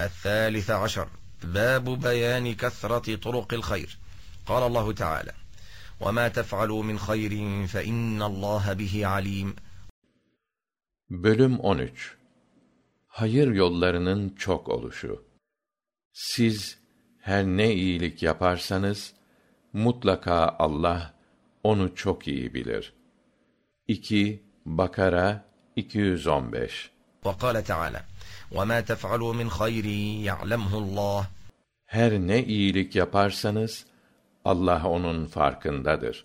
الثالث عشر باب بيان كثرة طرق الخير قال الله تعالى وما تفعلوا من خير فإن الله به عليم Bölüm 13 Hayır yollarının çok oluşu Siz her ne iyilik yaparsanız mutlaka Allah onu çok iyi bilir. 2 Bakara 215 وقال تعالى وما تفعلوا من خير يعلمه الله Her ne iyilik yaparsanız Allah onun farkındadır.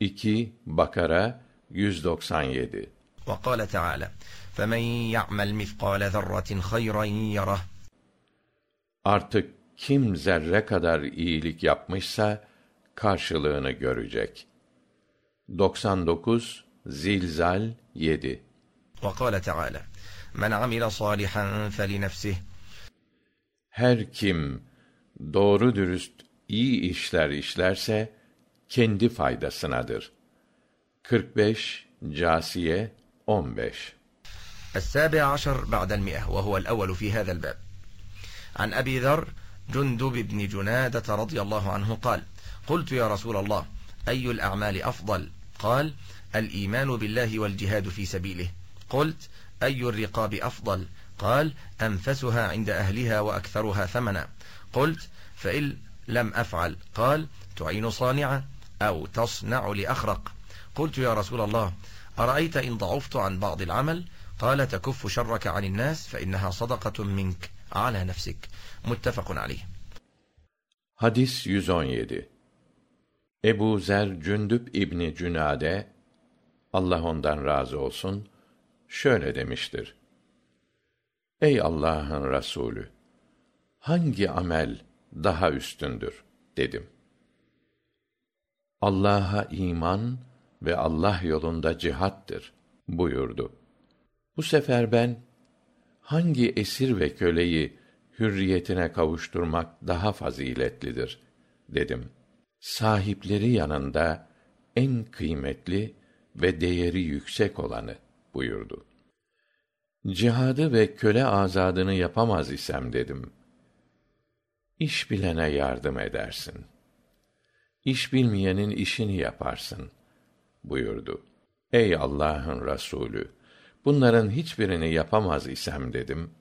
2 Bakara 197 وقال تعالى فمن يعمل مثقال ذرة خيرا يره Artık kim zerre kadar iyilik yapmışsa karşılığını görecek. 99 Zilzal 7 وقال تعالى من عمل صالحا فلنفسه Her kim doğru dürüst iyi işler işlerse kendi faydasınadır. 45 Casiye 15 السابع عشر بعد المئة وهو الأول في هذا الباب عن أبي ذر جندب بن جنادة رضي الله عنه قال قلت يا رسول الله أي الأعمال أفضل قال الإيمان بالله والجهاد في سبيله قلت أي الرقاب أفضل قال أنفسها عند أهلها وأكثرها ثمنا قلت فإن لم أفعل قال تعين صانعة أو تصنع لأخرق قلت يا رسول الله أرأيت إن ضعفت عن بعض العمل قال تكف شرك عن الناس فإنها صدقة منك على نفسك متفق عليه Hadis 117 Ebu Zer Cündüp İbni Cünade Allah ondan razı olsun şöyle demiştir. Ey Allah'ın Resulü hangi amel daha üstündür dedim. Allah'a iman ve Allah yolunda cihattır buyurdu. Bu sefer ben hangi esir ve köleyi hürriyetine kavuşturmak daha faziletlidir dedim. Sahipleri yanında en kıymetli ve değeri yüksek olanı buyurdu. Cihadı ve köle azadını yapamaz isem dedim. İş bilene yardım edersin. İş bilmeyenin işini yaparsın buyurdu. Ey Allah'ın Resulü, bunların hiçbirini yapamaz isem dedim.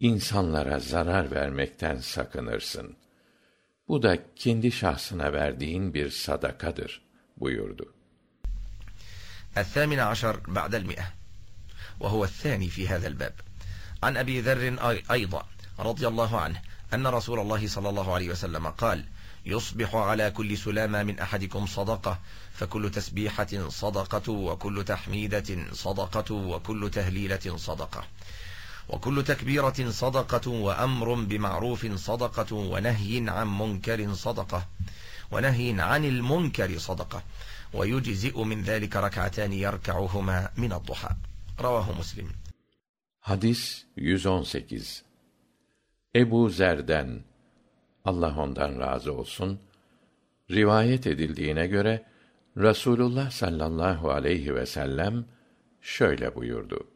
İnsanlara zarar vermekten sakınırsın. Bu da kendi şahsına verdiğin bir sadakadır buyurdu. الثامن عشر بعد المئة وهو الثاني في هذا الباب عن أبي ذر أيضا رضي الله عنه أن رسول الله صلى الله عليه وسلم قال يصبح على كل سلامة من أحدكم صدقة فكل تسبيحة صدقة وكل تحميدة صدقة وكل تهليلة صدقة وكل تكبيرة صدقة وأمر بمعروف صدقة ونهي عن منكر صدقة ونهي عن المنكر صدقة ويجزئ من ذلك ركعتان يركعهما من الضحى رواه مسلم Hadis 118 Ebu Zer'den Allah ondan razı olsun rivayet edildiğine göre Rasulullah sallallahu aleyhi ve sellem şöyle buyurdu.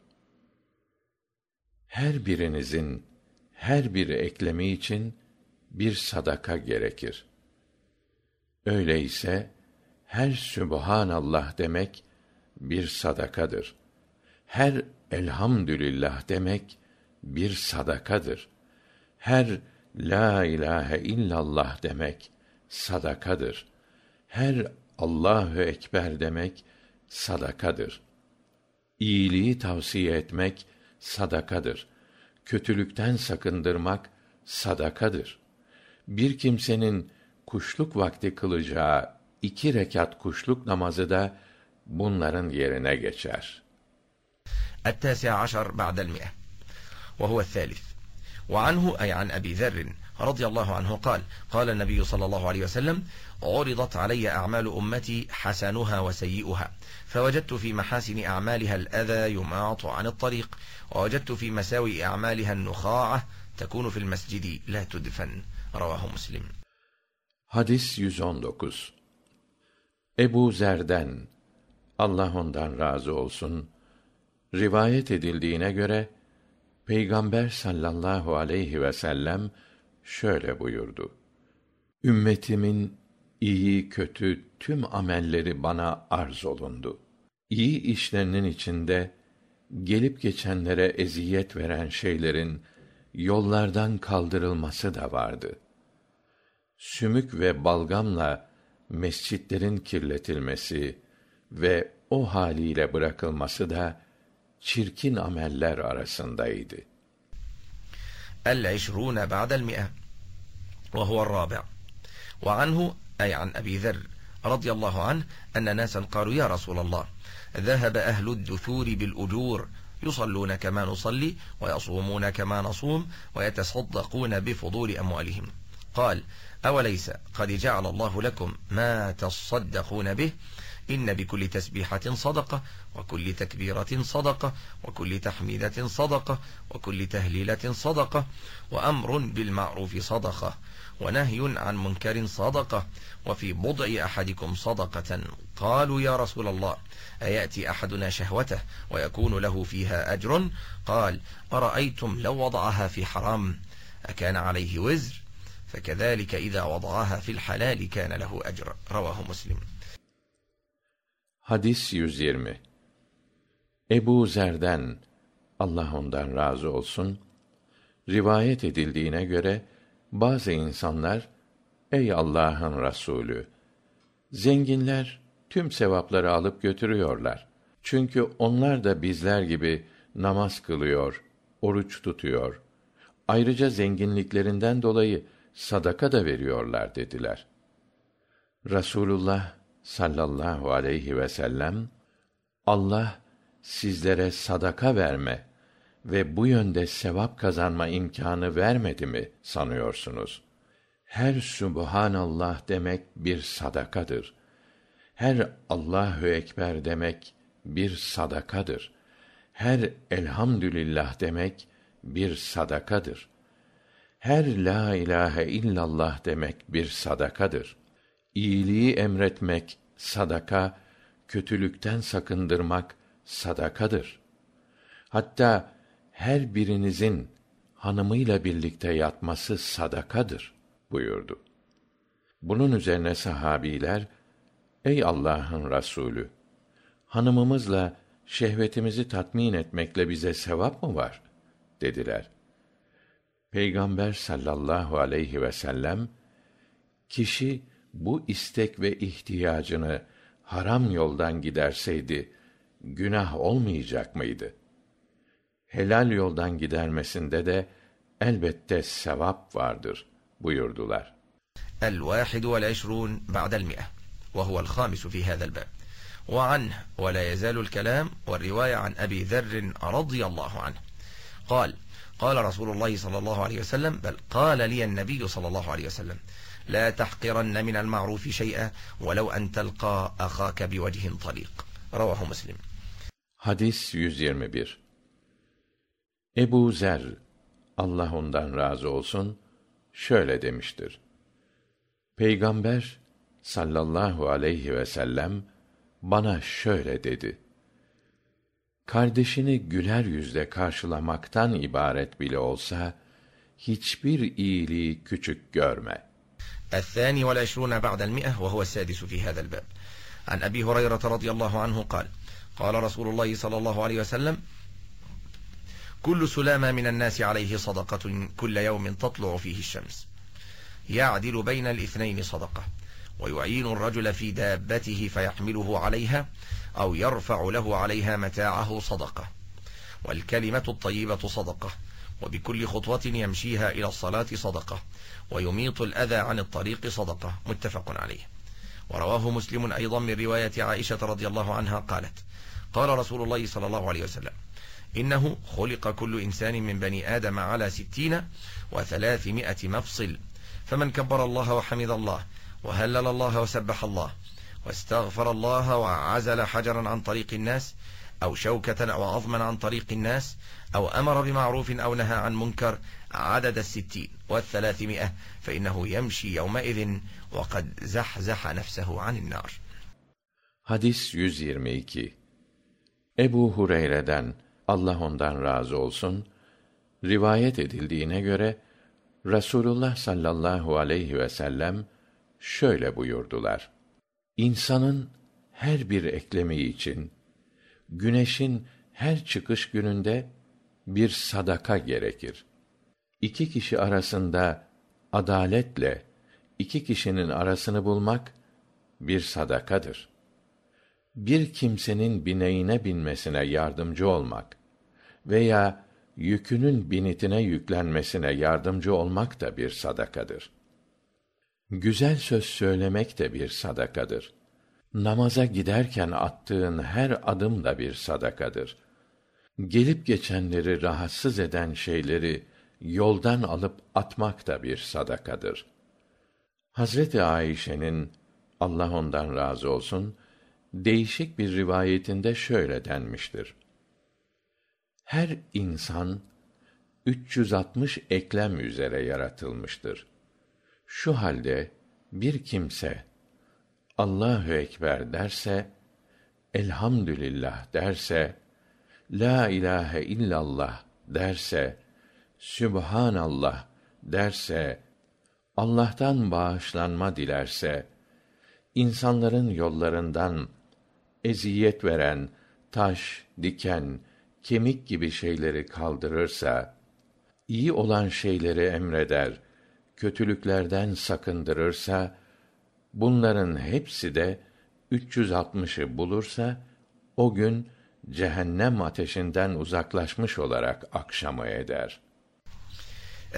Her birinizin her bir eklemi için bir sadaka gerekir. Öyleyse her Sübhanallah demek bir sadakadır. Her elhamdülillah demek bir sadakadır. Her la ilahe illallah demek sadakadır. Her Allahu ekber demek sadakadır. İyiliği tavsiye etmek sadakadır. Kötülükten sakındırmak sadakadır. Bir kimsenin kuşluk vakti kılacağı iki rekat kuşluk namazı da bunların yerine geçer. التاسع عشر بعد المئة وهو الثالث وعنه أي عن أبي ذر رضي الله عنه قال قال النبي صلى الله عليه وسلم عرضت علي أعمال أمتي حسنها وسيئها فوجدت في محاسن أعمالها الأذى يماط عن الطريق ووجدت في مساوئ أعمالها النخاعة تكون في المسجد لا تدفن رواه مسلم Hadis 119 Ebu Zer'den Allah ondan razı olsun rivayet edildiğine göre Peygamber sallallahu aleyhi ve sellem şöyle buyurdu. Ümmetimin iyi kötü tüm amelleri bana arz olundu. İyi işlerinin içinde gelip geçenlere eziyet veren şeylerin yollardan kaldırılması da vardı. Sümük ve balgamla mescitlerin kirletilmesi ve o haliyle bırakılması da çirkin ameller arasındaydı. العشرون بعد المئة وهو الرابع وعنه أي عن أبي ذر رضي الله عنه أن ناسا قالوا يا رسول الله ذهب أهل الدثور بالأجور يصلون كما نصلي ويصومون كما نصوم ويتصدقون بفضول أموالهم قال أوليس قد جعل الله لكم ما تصدقون به إن بكل تسبيحة صدقة وكل تكبيرة صدقة وكل تحميدة صدقة وكل تهليلة صدقة وأمر بالمعروف صدقة ونهي عن منكر صدقة وفي بضع أحدكم صدقة قالوا يا رسول الله أيأتي أحدنا شهوته ويكون له فيها أجر قال أرأيتم لو وضعها في حرام أكان عليه وزر فكذلك إذا وضعها في الحلال كان له أجر رواه مسلم Hadis 120 Ebu Zer'den Allah ondan razı olsun rivayet edildiğine göre bazı insanlar ey Allah'ın Resulü zenginler tüm sevapları alıp götürüyorlar. Çünkü onlar da bizler gibi namaz kılıyor, oruç tutuyor. Ayrıca zenginliklerinden dolayı sadaka da veriyorlar dediler. Rasulullah sallallahu aleyhi ve sellem Allah sizlere sadaka verme ve bu yönde sevap kazanma imkanı vermedi mi sanıyorsunuz? Her Subhanallah demek bir sadakadır. Her Allahü ekber demek bir sadakadır. Her elhamdülillah demek bir sadakadır. Her la ilahe illallah demek bir sadakadır. İyiliği emretmek sadaka, kötülükten sakındırmak sadakadır. Hatta her birinizin hanımıyla birlikte yatması sadakadır buyurdu. Bunun üzerine sahabiler, ey Allah'ın Resulü, hanımımızla şehvetimizi tatmin etmekle bize sevap mı var? dediler Peygamber sallallahu aleyhi ve sellem, kişi bu istek ve ihtiyacını haram yoldan giderseydi, günah olmayacak mıydı? Helal yoldan gidermesinde de elbette sevap vardır buyurdular. الواحد والعشرون بعد المئة وهو الخامس في هذا الباب وعنه ولا يزال الكلام والرواية عن أبي ذر رضي الله عنه قال قال رسول الله صلى الله عليه وسلم بل قال لي النبي صلى الله عليه وسلم لا تحقرن من المعروف شيئا ولو أن تلقى أخاك بوجه طليق رواه مسلم Hadis 121 Ebu Zer, Allah ondan razı olsun, şöyle demiştir. Peygamber sallallahu aleyhi ve sellem bana şöyle dedi. Kardeşini güler yüzle karşılamaktan ibaret bile olsa, hiçbir iyiliği küçük görme. الثاني والعشرون بعد المئة وهو السادس في هذا الباب عن أبي هريرة رضي الله عنه قال قال رسول الله صلى الله عليه وسلم كل سلامة من الناس عليه صدقة كل يوم تطلع فيه الشمس يعدل بين الاثنين صدقة ويعين الرجل في دابته فيحمله عليها أو يرفع له عليها متاعه صدقة والكلمة الطيبة صدقة وبكل خطوة يمشيها إلى الصلاة صدقة ويميط الأذى عن الطريق صدقة متفق عليه ورواه مسلم أيضا من رواية عائشة رضي الله عنها قالت قال رسول الله صلى الله عليه وسلم إنه خلق كل إنسان من بني آدم على ستين وثلاثمائة مفصل فمن كبر الله وحمد الله وهلل الله وسبح الله واستغفر الله وعزل حجرا عن طريق الناس أو شوكة أو عظما عن طريق الناس أو أمر بمعروف أو نهى عن منكر عدد الستين والثلاثمائة فإنه يمشي يومئذ وقد زحزح نفسه عن النار Hadis 122 Ebu Hureyre'den Allah ondan razı olsun Rivayet edildiğine göre Rasulullah sallallahu aleyhi ve sellem şöyle buyurdular. İnsanın her bir eklemi için güneşin her çıkış gününde bir sadaka gerekir. İki kişi arasında adaletle iki kişinin arasını bulmak bir sadakadır. Bir kimsenin bineğine binmesine yardımcı olmak veya yükünün binitine yüklenmesine yardımcı olmak da bir sadakadır. Güzel söz söylemek de bir sadakadır. Namaza giderken attığın her adım da bir sadakadır. Gelip geçenleri rahatsız eden şeyleri yoldan alıp atmak da bir sadakadır. Hazreti Ayşe'nin Allah ondan razı olsun değişik bir rivayetinde şöyle denmiştir. Her insan 360 eklem üzere yaratılmıştır. Şu halde bir kimse Allahu ekber derse, elhamdülillah derse, la ilahe illallah derse, sübhanallah derse, Allah'tan bağışlanma dilerse, insanların yollarından eziyet veren taş, diken, kemik gibi şeyleri kaldırırsa, iyi olan şeyleri emreder, kötülüklerden sakındırırsa, bunların hepsi de 360'ı bulursa, o gün cehennem ateşinden uzaklaşmış olarak akşamı eder.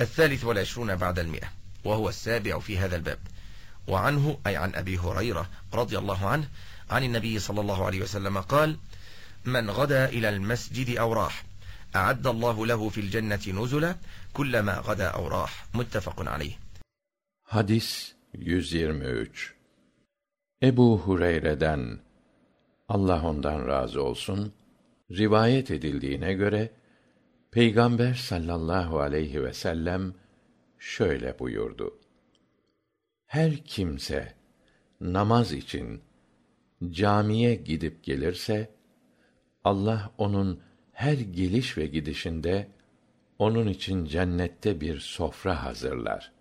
الثالث والعشرون بعد المئة وهو السابع في هذا الباب وعنه أي عن أبي هريرة رضي الله عنه عن النبي صلى الله عليه وسلم قال من غدا إلى المسجد أو راح أعد الله له في الجنة نزلا كلما غدا أو راح متفق عليه Hadis 123 Ebu Hureyre'den Allah ondan razı olsun rivayet edildiğine göre Peygamber sallallahu aleyhi ve sellem şöyle buyurdu. Her kimse namaz için camiye gidip gelirse Allah onun her geliş ve gidişinde onun için cennette bir sofra hazırlar.